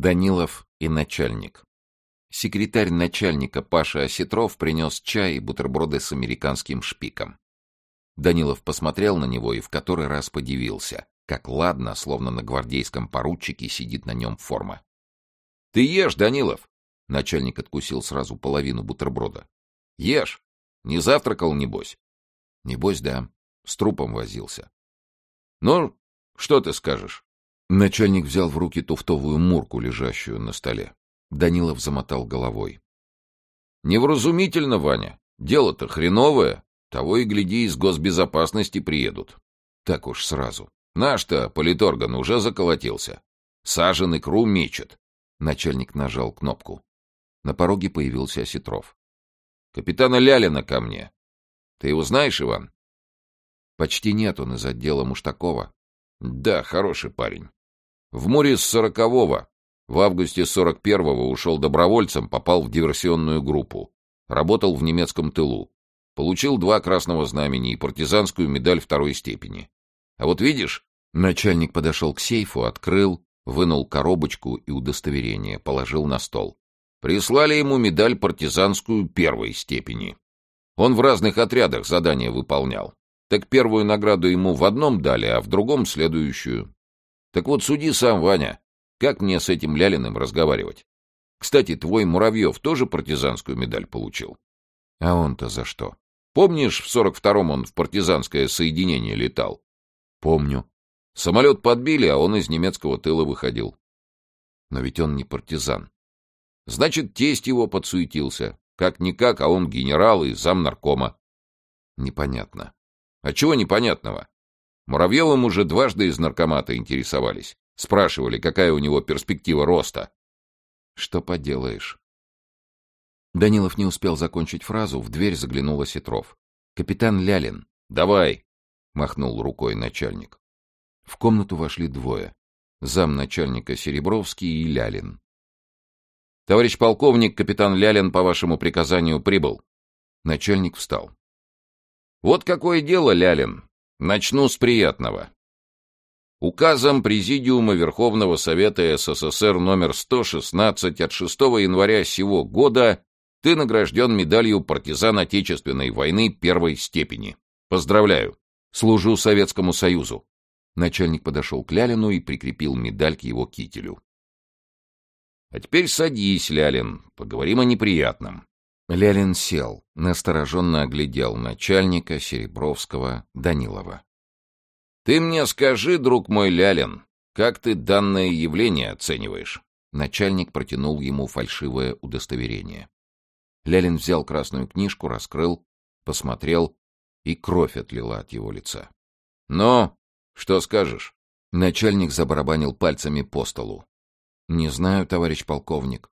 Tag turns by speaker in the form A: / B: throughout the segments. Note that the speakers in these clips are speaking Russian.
A: Данилов и начальник. Секретарь начальника Паша Осетров принес чай и бутерброды с американским шпиком. Данилов посмотрел на него и в который раз подивился, как ладно, словно на гвардейском поручике сидит на нем форма. — Ты ешь, Данилов! — начальник откусил сразу половину бутерброда. — Ешь! Не завтракал, небось? — Небось, да. С трупом возился. — Ну, что ты скажешь? Начальник взял в руки туфтовую мурку, лежащую на столе. Данилов замотал головой. — Невразумительно, Ваня. Дело-то хреновое. Того и гляди, из госбезопасности приедут. Так уж сразу. Наш-то политорган уже заколотился. Сажен икру мечет. Начальник нажал кнопку. На пороге появился Осетров. — Капитана Лялина ко мне. Ты его знаешь, Иван? — Почти нет, он из отдела Муштакова. — Да, хороший парень. В море с сорокового. В августе сорок первого ушел добровольцем, попал в диверсионную группу. Работал в немецком тылу. Получил два красного знамени и партизанскую медаль второй степени. А вот видишь, начальник подошел к сейфу, открыл, вынул коробочку и удостоверение, положил на стол. Прислали ему медаль партизанскую первой степени. Он в разных отрядах задания выполнял. Так первую награду ему в одном дали, а в другом следующую. Так вот, суди сам, Ваня. Как мне с этим Лялиным разговаривать? Кстати, твой Муравьев тоже партизанскую медаль получил? А он-то за что? Помнишь, в сорок втором он в партизанское соединение летал? Помню. Самолет подбили, а он из немецкого тыла выходил. Но ведь он не партизан. Значит, тесть его подсуетился. Как-никак, а он генерал и замнаркома. Непонятно. А чего непонятного? Муравьевым уже дважды из наркомата интересовались. Спрашивали, какая у него перспектива роста. Что поделаешь. Данилов не успел закончить фразу, в дверь заглянул Осетров. «Капитан Лялин, давай!» — махнул рукой начальник. В комнату вошли двое. Замначальника Серебровский и Лялин. «Товарищ полковник, капитан Лялин по вашему приказанию прибыл». Начальник встал. «Вот какое дело, Лялин. Начну с приятного. Указом Президиума Верховного Совета СССР номер 116 от 6 января сего года ты награжден медалью партизан Отечественной войны первой степени. Поздравляю. Служу Советскому Союзу. Начальник подошел к Лялину и прикрепил медаль к его кителю. А теперь садись, Лялин, поговорим о неприятном. Лялин сел, настороженно оглядел начальника Серебровского Данилова. — Ты мне скажи, друг мой Лялин, как ты данное явление оцениваешь? Начальник протянул ему фальшивое удостоверение. Лялин взял красную книжку, раскрыл, посмотрел, и кровь отлила от его лица. — Ну, что скажешь? Начальник забарабанил пальцами по столу. — Не знаю, товарищ полковник.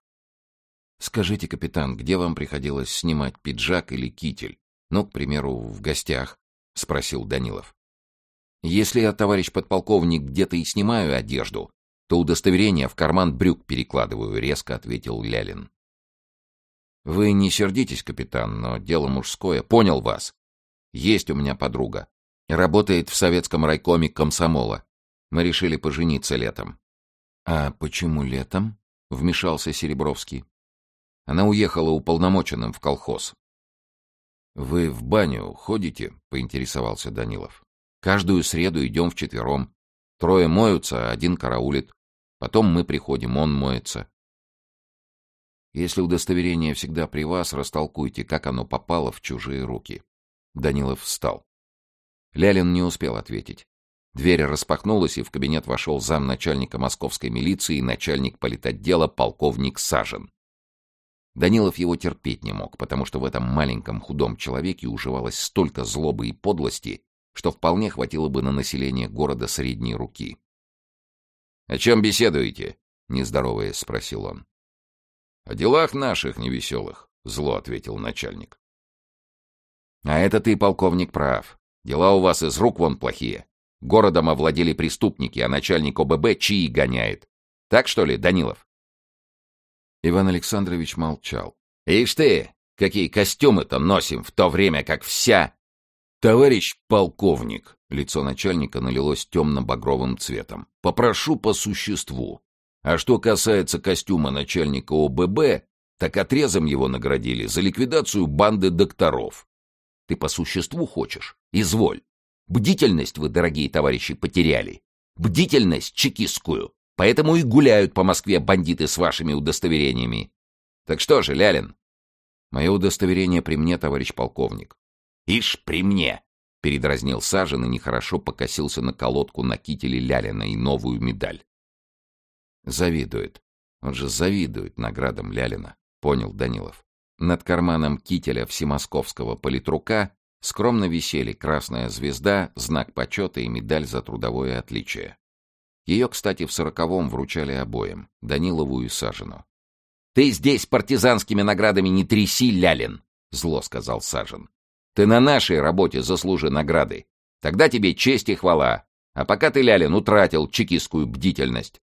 A: Скажите, капитан, где вам приходилось снимать пиджак или китель? Ну, к примеру, в гостях, — спросил Данилов. Если я, товарищ подполковник, где-то и снимаю одежду, то удостоверение в карман брюк перекладываю, — резко ответил Лялин. Вы не сердитесь, капитан, но дело мужское. Понял вас. Есть у меня подруга. Работает в советском райкоме комсомола. Мы решили пожениться летом. — А почему летом? — вмешался Серебровский. Она уехала уполномоченным в колхоз. «Вы в баню ходите?» — поинтересовался Данилов. «Каждую среду идем вчетвером. Трое моются, а один караулит. Потом мы приходим, он моется. Если удостоверение всегда при вас, растолкуйте, как оно попало в чужие руки». Данилов встал. Лялин не успел ответить. Дверь распахнулась, и в кабинет вошел замначальника московской милиции и начальник политотдела полковник Сажен. Данилов его терпеть не мог, потому что в этом маленьком худом человеке уживалось столько злобы и подлости, что вполне хватило бы на население города средней руки. — О чем беседуете? — нездороваясь спросил он. — О делах наших невеселых, — зло ответил начальник. — А это ты, полковник, прав. Дела у вас из рук вон плохие. Городом овладели преступники, а начальник ОББ чьи гоняет. Так что ли, Данилов? Иван Александрович молчал. «Ишь ты, какие костюмы-то носим в то время, как вся...» «Товарищ полковник!» Лицо начальника налилось темно-багровым цветом. «Попрошу по существу. А что касается костюма начальника ОББ, так отрезом его наградили за ликвидацию банды докторов. Ты по существу хочешь? Изволь. Бдительность вы, дорогие товарищи, потеряли. Бдительность чекистскую. Поэтому и гуляют по Москве бандиты с вашими удостоверениями. Так что же, Лялин? Мое удостоверение при мне, товарищ полковник. Ишь, при мне! Передразнил Сажин и нехорошо покосился на колодку на кителе Лялина и новую медаль. Завидует. Он же завидует наградам Лялина. Понял Данилов. Над карманом кителя всемосковского политрука скромно висели красная звезда, знак почета и медаль за трудовое отличие. Ее, кстати, в сороковом вручали обоим, Данилову и Сажину. «Ты здесь партизанскими наградами не тряси, Лялин!» — зло сказал Сажин. «Ты на нашей работе заслужи награды. Тогда тебе честь и хвала. А пока ты, Лялин, утратил чекистскую бдительность.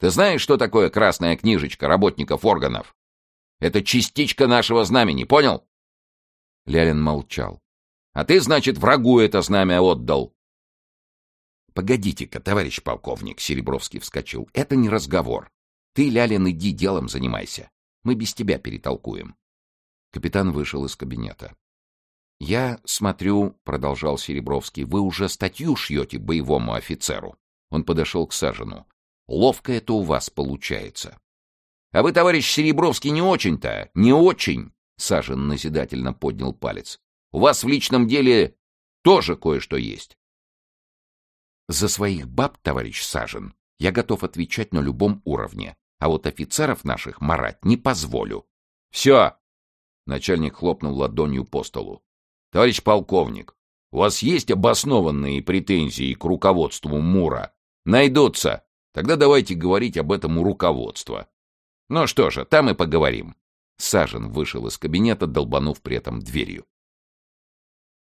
A: Ты знаешь, что такое красная книжечка работников органов? Это частичка нашего знамени, понял?» Лялин молчал. «А ты, значит, врагу это знамя отдал. «Погодите-ка, товарищ полковник», — Серебровский вскочил, — «это не разговор. Ты, Лялин, иди делом занимайся. Мы без тебя перетолкуем». Капитан вышел из кабинета. «Я смотрю», — продолжал Серебровский, — «вы уже статью шьете боевому офицеру». Он подошел к Сажину. «Ловко это у вас получается». «А вы, товарищ Серебровский, не очень-то, не очень», — Сажин назидательно поднял палец. «У вас в личном деле тоже кое-что есть. За своих баб, товарищ Сажин, я готов отвечать на любом уровне, а вот офицеров наших марать не позволю. Все! Начальник хлопнул ладонью по столу. Товарищ полковник, у вас есть обоснованные претензии к руководству МУРа? Найдутся. Тогда давайте говорить об этом у руководства. Ну что же, там и поговорим. Сажин вышел из кабинета, долбанув при этом дверью.